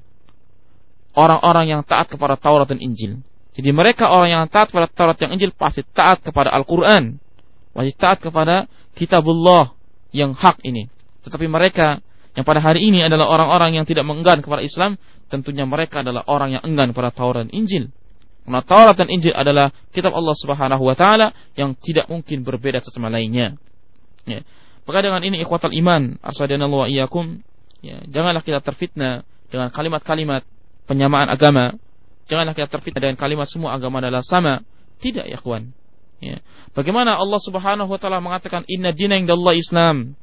orang-orang yang taat kepada Taurat dan Injil. Jadi mereka orang yang taat kepada Taurat dan Injil pasti taat kepada Al-Quran. Pasti taat kepada kitabullah yang hak ini. Tetapi mereka yang pada hari ini adalah orang-orang yang tidak mengenggan kepada Islam, tentunya mereka adalah orang yang enggan kepada Taurat dan Injil. Karena Taurat dan Injil adalah kitab Allah Subhanahu wa taala yang tidak mungkin berbeda satu sama lainnya. Ya. Maka dengan ini ikhwatal iman, arsadanallahu wa iyyakum, ya, janganlah kita terfitnah dengan kalimat-kalimat penyamaan agama. Janganlah kita terfitnah dengan kalimat semua agama adalah sama. Tidak ya kawan. Ya. Bagaimana Allah Subhanahu wa taala mengatakan inna dina Islam.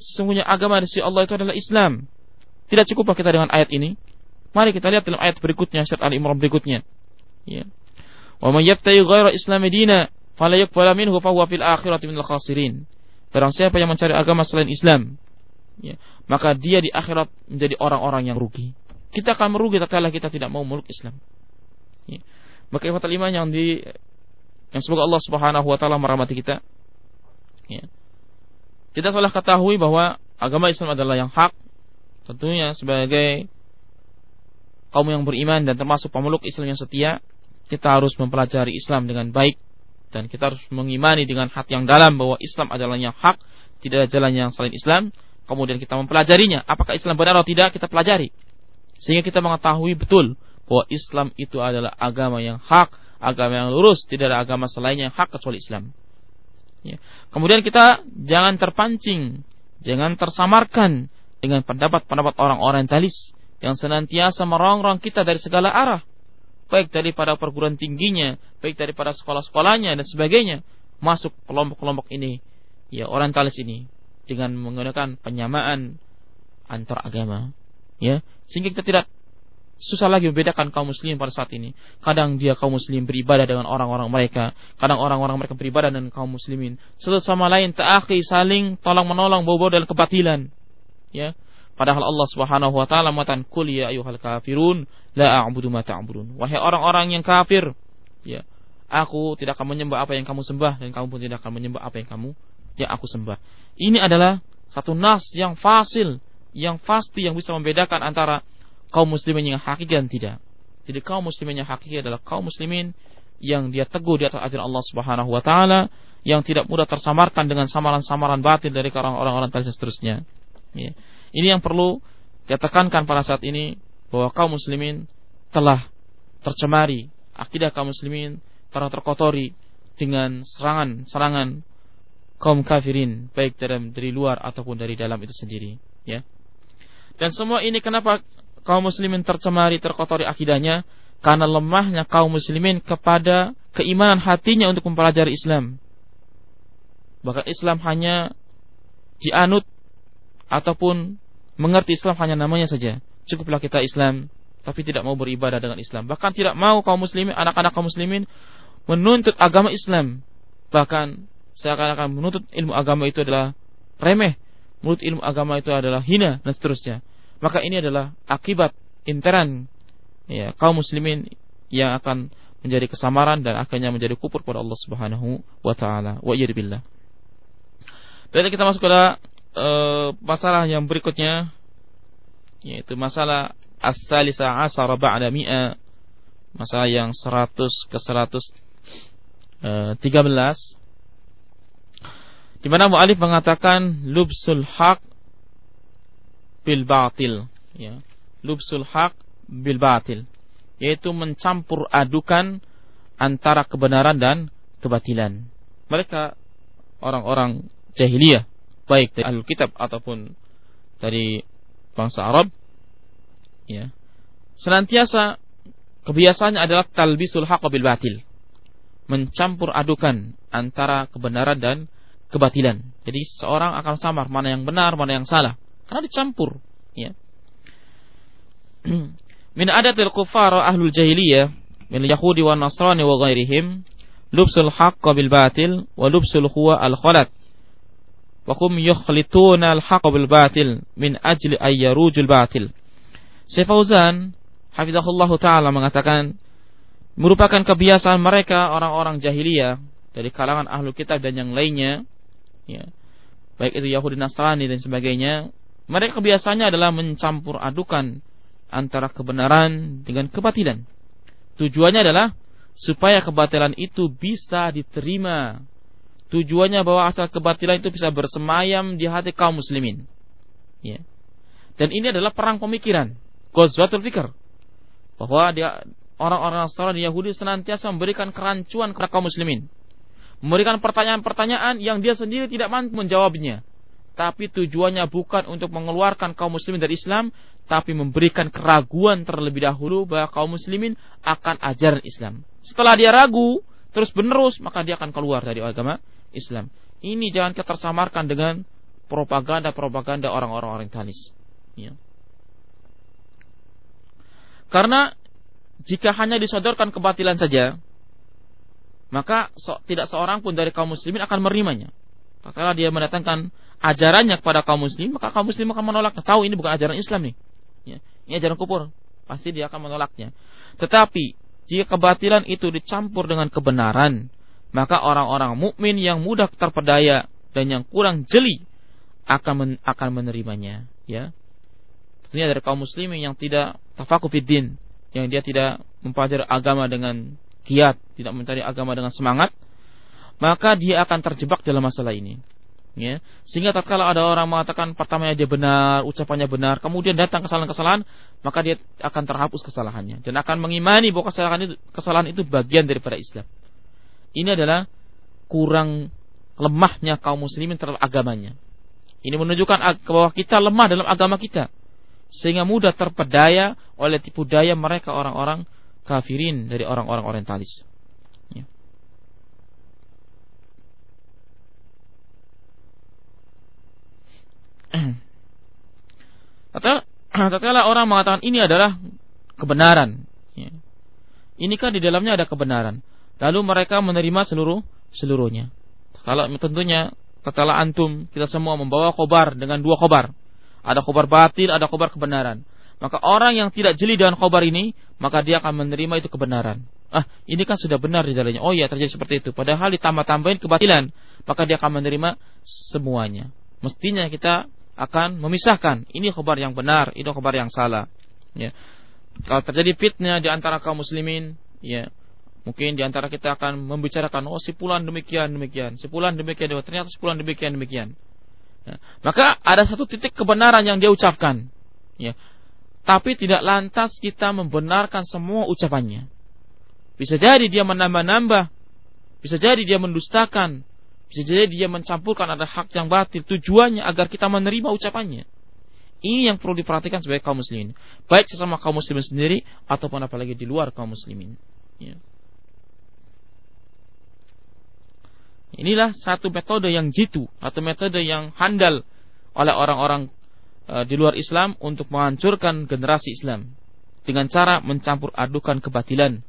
Sesungguhnya agama di sisi Allah itu adalah Islam. Tidak cukup kita dengan ayat ini? Mari kita lihat dalam ayat berikutnya, surat Al-Imran berikutnya. Ya. Wa may yabtaghi ghaira Islam dina fala yuqbal minhu fa huwa fil akhirati minal khasirin. Barang siapa yang mencari agama selain Islam, ya, maka dia di akhirat menjadi orang-orang yang rugi. Kita akan merugi tatkala kita tidak mau meluk Islam. Ya. Maka ikhwatul iman yang di yang semoga Allah Subhanahu wa taala merahmati kita. Ya. Kita salah ketahui bahwa agama Islam adalah yang hak, tentunya sebagai kaum yang beriman dan termasuk pemeluk Islam yang setia, kita harus mempelajari Islam dengan baik dan kita harus mengimani dengan hati yang dalam bahwa Islam adalah yang hak, tidak ada jalan yang selain Islam. Kemudian kita mempelajarinya, apakah Islam benar atau tidak kita pelajari. Sehingga kita mengetahui betul bahwa Islam itu adalah agama yang hak, agama yang lurus, tidak ada agama selainnya yang hak kecuali Islam. Ya. Kemudian kita jangan terpancing, jangan tersamarkan dengan pendapat-pendapat orang orientalis yang senantiasa merongrong kita dari segala arah, baik daripada perguruan tingginya, baik daripada sekolah-sekolahnya dan sebagainya, masuk kelompok-kelompok ini, ya orientalis ini dengan menggunakan penyamaan antar agama, ya. Sehingga kita tidak susah lagi membedakan kaum muslim pada saat ini. Kadang dia kaum muslim beribadah dengan orang-orang mereka, kadang orang-orang mereka beribadah dengan kaum muslimin. Satu sama lain ta'akhi saling tolong menolong bawa dalam kebatilan. Ya. Padahal Allah Subhanahu wa taala mengatakan kul ya ayyuhal kafirun la a'budu ma ta'budun. Wahai orang-orang yang kafir, ya. Aku tidak akan menyembah apa yang kamu sembah dan kamu pun tidak akan menyembah apa yang kamu yang aku sembah. Ini adalah satu nas yang fasil, yang pasti yang bisa membedakan antara kaum muslimin yang hakiki dan tidak. Jadi kaum muslimin yang hakiki adalah kaum muslimin yang dia teguh di atas ajaran Allah Subhanahu wa taala, yang tidak mudah tersamarkan dengan samaran-samaran batin dari orang-orang tadi seterusnya. Ya. Ini yang perlu kita tekankan pada saat ini bahwa kaum muslimin telah tercemari, akidah kaum muslimin telah terkotori dengan serangan-serangan kaum kafirin baik dari, dari luar ataupun dari dalam itu sendiri, ya. Dan semua ini kenapa kaum muslimin tercemari, terkotori akidahnya karena lemahnya kaum muslimin kepada keimanan hatinya untuk mempelajari Islam. Bahkan Islam hanya dianut ataupun mengerti Islam hanya namanya saja. Cukuplah kita Islam, tapi tidak mau beribadah dengan Islam. Bahkan tidak mau kaum muslimin, anak-anak kaum muslimin menuntut agama Islam. Bahkan seakan-akan menuntut ilmu agama itu adalah remeh, menurut ilmu agama itu adalah hina dan seterusnya. Maka ini adalah akibat intern ya kaum muslimin yang akan menjadi kesamaran dan akhirnya menjadi kufur pada Allah Subhanahu wa taala. Wa billah. Berarti kita masuk pada uh, masalah yang berikutnya yaitu masalah as-salisa asara ba'da mi'a masalah yang 100 ke 113 uh, di mana mu'alif mengatakan lubsul haq bil batil ya. Lubsul haq bil batil yaitu mencampur adukan antara kebenaran dan kebatilan. Mereka orang-orang jahiliyah baik dari ahli kitab ataupun dari bangsa Arab ya. Senantiasa kebiasaannya adalah talbisul haqq bil batil mencampur adukan antara kebenaran dan kebatilan. Jadi seorang akan samar mana yang benar mana yang salah karena dicampur ya. Min adatil kufar ahlul jahiliyah min yahudi wa nasrani wa ghairihim lubsul haqq bil batil wa lubsul huwa al khalat. Wa kum yukhlituna al haqq bil batil min ajli ayyarujul batil. Syekh Fauzan hafizahullah taala mengatakan merupakan kebiasaan mereka orang-orang jahiliyah dari kalangan ahlu kitab dan yang lainnya ya. Baik itu Yahudi Nasrani dan sebagainya mereka kebiasaannya adalah mencampur adukan antara kebenaran dengan kebatilan. Tujuannya adalah supaya kebatilan itu bisa diterima. Tujuannya bahwa asal kebatilan itu bisa bersemayam di hati kaum muslimin. Ya. Dan ini adalah perang pemikiran. Ghazwatul fikr. Bahwa dia orang-orang Nasrani Yahudi senantiasa memberikan kerancuan kepada kaum muslimin. Memberikan pertanyaan-pertanyaan yang dia sendiri tidak mampu menjawabnya tapi tujuannya bukan untuk mengeluarkan kaum muslimin dari Islam, tapi memberikan keraguan terlebih dahulu bahwa kaum muslimin akan ajaran Islam. Setelah dia ragu, terus menerus, maka dia akan keluar dari agama Islam. Ini jangan kita tersamarkan dengan propaganda-propaganda orang-orang orientalis. Ya. Karena jika hanya disodorkan kebatilan saja, maka tidak seorang pun dari kaum muslimin akan menerimanya. Kalau dia mendatangkan ajarannya kepada kaum muslim, maka kaum muslim akan menolak. Tahu ini bukan ajaran Islam nih. Ya, ini ajaran kufur. Pasti dia akan menolaknya. Tetapi jika kebatilan itu dicampur dengan kebenaran, maka orang-orang mukmin yang mudah terpedaya dan yang kurang jeli akan men akan menerimanya, ya. Tentunya dari kaum muslimin yang tidak tafakuh yang dia tidak mempelajari agama dengan kiat, tidak mencari agama dengan semangat, maka dia akan terjebak dalam masalah ini. Ya, sehingga tatkala ada orang mengatakan pertamanya dia benar, ucapannya benar, kemudian datang kesalahan-kesalahan, maka dia akan terhapus kesalahannya dan akan mengimani bahwa kesalahan itu kesalahan itu bagian daripada Islam. Ini adalah kurang lemahnya kaum muslimin terhadap agamanya. Ini menunjukkan bahwa kita lemah dalam agama kita sehingga mudah terpedaya oleh tipu daya mereka orang-orang kafirin dari orang-orang orientalis. tatkala orang mengatakan ini adalah kebenaran, ya. ini di dalamnya ada kebenaran. Lalu mereka menerima seluruh seluruhnya. Kalau tentunya tatkala antum kita semua membawa khobar dengan dua khobar. Ada khobar batil, ada khobar kebenaran. Maka orang yang tidak jeli dengan khobar ini, maka dia akan menerima itu kebenaran. Ah, ini kan sudah benar di dalamnya. Oh iya, terjadi seperti itu. Padahal ditambah-tambahin kebatilan, maka dia akan menerima semuanya. Mestinya kita akan memisahkan ini khabar yang benar, ini khabar yang salah. Ya. Kalau terjadi fitnah di antara kaum muslimin, ya, mungkin di antara kita akan membicarakan oh si pulan demikian demikian, si pulan demikian demikian, ternyata si pulan demikian demikian. Ya. Maka ada satu titik kebenaran yang dia ucapkan. Ya. Tapi tidak lantas kita membenarkan semua ucapannya. Bisa jadi dia menambah-nambah, bisa jadi dia mendustakan, bisa jadi dia mencampurkan ada hak yang batil tujuannya agar kita menerima ucapannya. Ini yang perlu diperhatikan sebagai kaum muslimin. Baik sesama kaum muslimin sendiri ataupun apalagi di luar kaum muslimin. Ya. Inilah satu metode yang jitu atau metode yang handal oleh orang-orang e, di luar Islam untuk menghancurkan generasi Islam dengan cara mencampur adukan kebatilan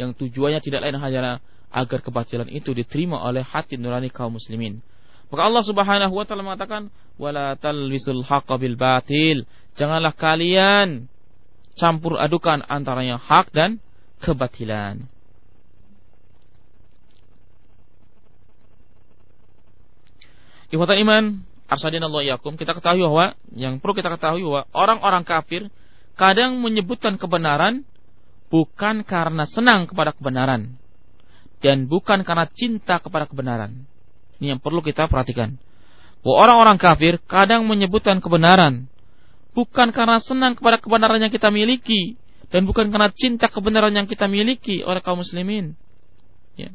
yang tujuannya tidak lain hanya agar kebatilan itu diterima oleh hati nurani kaum muslimin. Maka Allah Subhanahu wa taala mengatakan wala talbisul haqqo bil batil. Janganlah kalian campur adukan antara yang hak dan kebatilan. Ikhwatan iman, arsadinallahu yakum, kita ketahui bahwa yang perlu kita ketahui bahwa orang-orang kafir kadang menyebutkan kebenaran bukan karena senang kepada kebenaran dan bukan karena cinta kepada kebenaran. Ini yang perlu kita perhatikan. Bahwa orang-orang kafir kadang menyebutkan kebenaran bukan karena senang kepada kebenaran yang kita miliki dan bukan karena cinta kebenaran yang kita miliki oleh kaum muslimin. Ya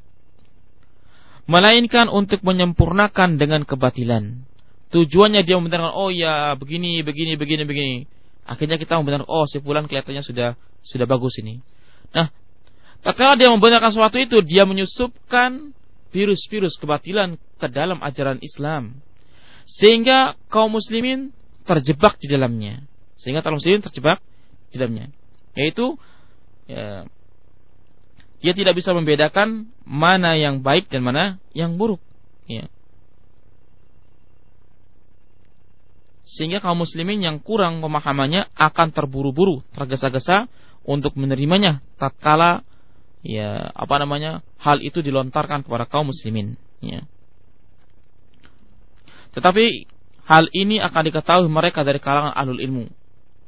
melainkan untuk menyempurnakan dengan kebatilan. Tujuannya dia membenarkan oh ya begini begini begini begini. Akhirnya kita membenarkan oh si fulan kelihatannya sudah sudah bagus ini. Nah, tatkala dia membenarkan sesuatu itu dia menyusupkan virus-virus kebatilan ke dalam ajaran Islam. Sehingga kaum muslimin terjebak di dalamnya. Sehingga kaum muslimin terjebak di dalamnya. Yaitu ya, dia tidak bisa membedakan mana yang baik dan mana yang buruk. Ya. Sehingga kaum muslimin yang kurang pemahamannya akan terburu-buru, tergesa-gesa untuk menerimanya tatkala ya apa namanya hal itu dilontarkan kepada kaum muslimin. Ya. Tetapi hal ini akan diketahui mereka dari kalangan ahlul ilmu.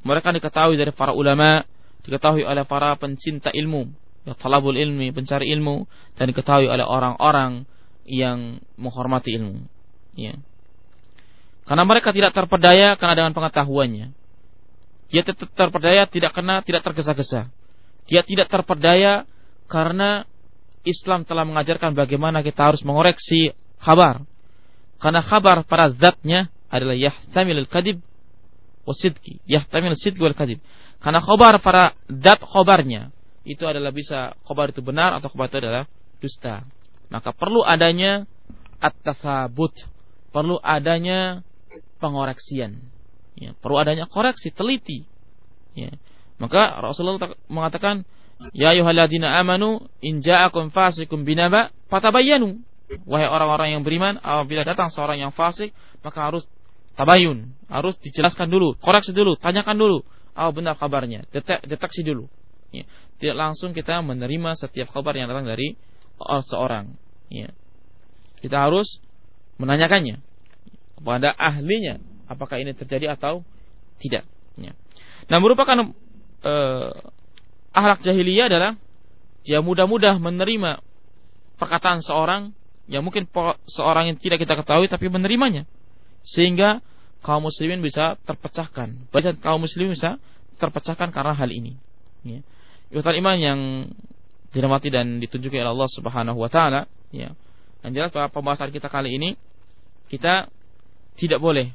Mereka diketahui dari para ulama, diketahui oleh para pencinta ilmu, ya, talabul ilmi, pencari ilmu dan diketahui oleh orang-orang yang menghormati ilmu. Ya. Karena mereka tidak terpedaya karena dengan pengetahuannya. Dia tetap terpedaya tidak kena tidak tergesa-gesa. Dia tidak terpedaya karena Islam telah mengajarkan bagaimana kita harus mengoreksi kabar. Karena kabar pada zatnya adalah yahtamilul kadib wasidki. Yahtamil sidki wal kadib. Karena kabar para dat kabarnya itu adalah bisa khobar itu benar atau khobar itu adalah dusta. Maka perlu adanya at-tasabut, perlu adanya pengoreksian. Ya, perlu adanya koreksi, teliti. Ya. Maka Rasulullah mengatakan, Ya ayuhalladzina amanu in ja'akum fasikum binaba fatabayyanu. Wahai orang-orang yang beriman, apabila datang seorang yang fasik, maka harus tabayun, harus dijelaskan dulu, koreksi dulu, tanyakan dulu, oh benar kabarnya, detek, deteksi dulu. Ya. Tidak langsung kita menerima setiap kabar yang datang dari seorang. Ya. Kita harus menanyakannya kepada ahlinya apakah ini terjadi atau tidak. Ya. Nah merupakan eh, ahlak jahiliyah adalah dia mudah-mudah menerima perkataan seorang yang mungkin seorang yang tidak kita ketahui tapi menerimanya sehingga kaum muslimin bisa terpecahkan. Bahkan kaum muslimin bisa terpecahkan karena hal ini. Ya. Ikhwan iman yang dirahmati dan ditunjuki oleh Allah Subhanahu wa taala, ya. Yang jelas pada pembahasan kita kali ini kita tidak boleh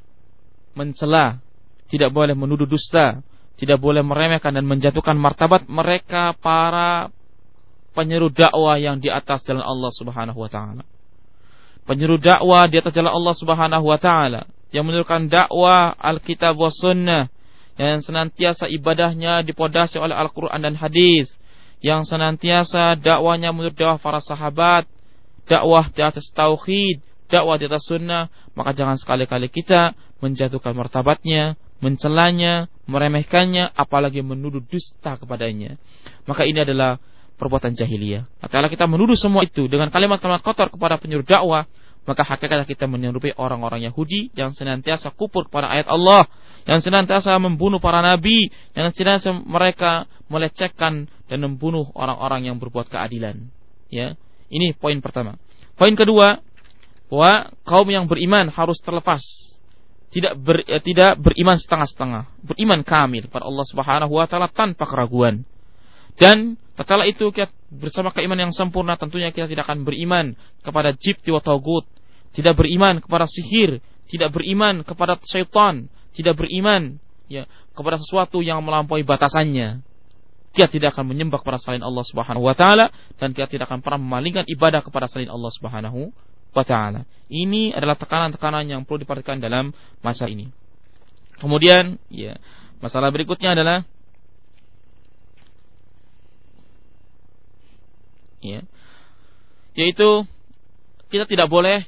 mencela, tidak boleh menuduh dusta, tidak boleh meremehkan dan menjatuhkan martabat mereka para penyeru dakwah yang di atas jalan Allah Subhanahu wa taala. Penyeru dakwah di atas jalan Allah Subhanahu wa taala. Yang menurunkan dakwah Alkitab wa Sunnah. Yang senantiasa ibadahnya dipodasi oleh Al-Quran dan hadis, yang senantiasa dakwanya menurut dakwah para sahabat, dakwah di atas tauhid, dakwah di atas sunnah, maka jangan sekali-kali kita menjatuhkan martabatnya, mencelanya, meremehkannya, apalagi menuduh dusta kepadanya. Maka ini adalah perbuatan jahiliyah. Kalau kita menuduh semua itu dengan kalimat-kalimat kotor kepada penyuruh dakwah, maka hakikatnya kita menyerupai orang-orang Yahudi yang senantiasa kupur kepada ayat Allah, yang senantiasa membunuh para nabi, yang senantiasa mereka melecehkan dan membunuh orang-orang yang berbuat keadilan. Ya, ini poin pertama. Poin kedua, bahwa kaum yang beriman harus terlepas, tidak ber, eh, tidak beriman setengah-setengah, beriman kamil pada Allah Subhanahu wa taala tanpa keraguan. Dan tatkala itu kita bersama keimanan yang sempurna tentunya kita tidak akan beriman kepada jibti wa tagut, tidak beriman kepada sihir, tidak beriman kepada syaitan, tidak beriman ya kepada sesuatu yang melampaui batasannya. Dia tidak akan menyembah kepada selain Allah Subhanahu wa taala dan dia tidak akan pernah memalingkan ibadah kepada selain Allah Subhanahu wa taala. Ini adalah tekanan-tekanan yang perlu diperhatikan dalam masa ini. Kemudian, ya, masalah berikutnya adalah ya, yaitu kita tidak boleh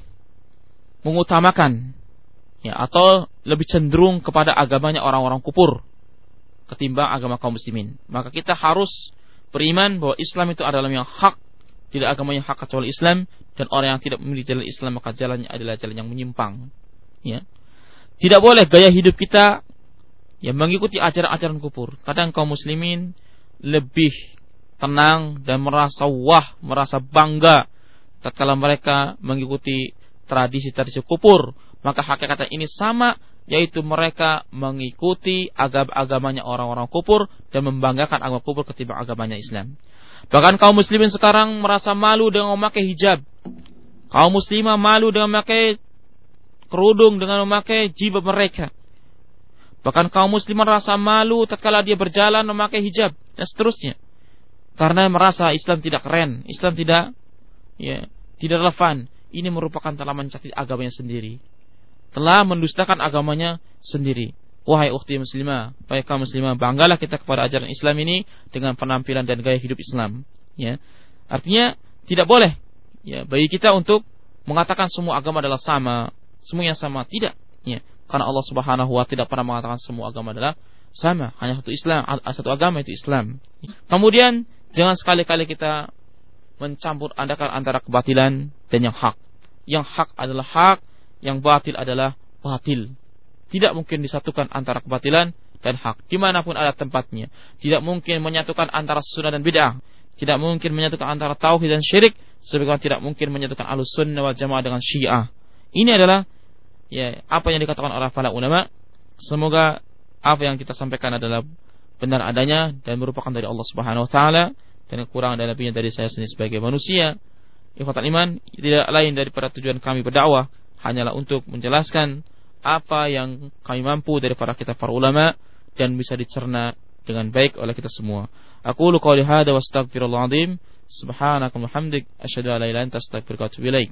mengutamakan ya atau lebih cenderung kepada agamanya orang-orang kufur ketimbang agama kaum muslimin. Maka kita harus beriman bahwa Islam itu adalah yang hak, tidak agama yang hak kecuali Islam dan orang yang tidak memilih jalan Islam maka jalannya adalah jalan yang menyimpang. Ya. Tidak boleh gaya hidup kita yang mengikuti ajaran-ajaran kufur. Kadang kaum muslimin lebih tenang dan merasa wah, merasa bangga tatkala mereka mengikuti tradisi-tradisi kufur maka hakikatnya ini sama yaitu mereka mengikuti agama-agamanya orang-orang kufur dan membanggakan agama kufur ketimbang agamanya Islam. Bahkan kaum muslimin sekarang merasa malu dengan memakai hijab. Kaum muslimah malu dengan memakai kerudung dengan memakai jibab mereka. Bahkan kaum muslimah merasa malu tatkala dia berjalan memakai hijab dan seterusnya. Karena merasa Islam tidak keren, Islam tidak ya, tidak relevan. Ini merupakan telah mencatat agamanya sendiri telah mendustakan agamanya sendiri. Wahai ukhti muslimah, wahai kaum muslimah, banggalah kita kepada ajaran Islam ini dengan penampilan dan gaya hidup Islam. Ya, artinya tidak boleh ya bagi kita untuk mengatakan semua agama adalah sama, semuanya sama. Tidak, ya, karena Allah Subhanahu wa tidak pernah mengatakan semua agama adalah sama, hanya satu Islam, satu agama itu Islam. Kemudian jangan sekali-kali kita mencampur andakan antara kebatilan dan yang hak. Yang hak adalah hak, yang batil adalah batil. Tidak mungkin disatukan antara kebatilan dan hak. Di mana pun ada tempatnya. Tidak mungkin menyatukan antara sunnah dan bid'ah. Tidak mungkin menyatukan antara tauhid dan syirik. Sebagaimana tidak mungkin menyatukan alus sunnah wal jamaah dengan syiah. Ini adalah ya apa yang dikatakan oleh para ulama. Semoga apa yang kita sampaikan adalah benar adanya dan merupakan dari Allah Subhanahu wa taala dan kekurangan dan lebihnya dari saya sendiri sebagai manusia. Ikhwatal iman tidak lain daripada tujuan kami berdakwah hanyalah untuk menjelaskan apa yang kami mampu dari para kitab para ulama dan bisa dicerna dengan baik oleh kita semua. Aku lu qouli hada wa astaghfirullahaladzim. Subhanakallahumma hamdik asyhadu an la.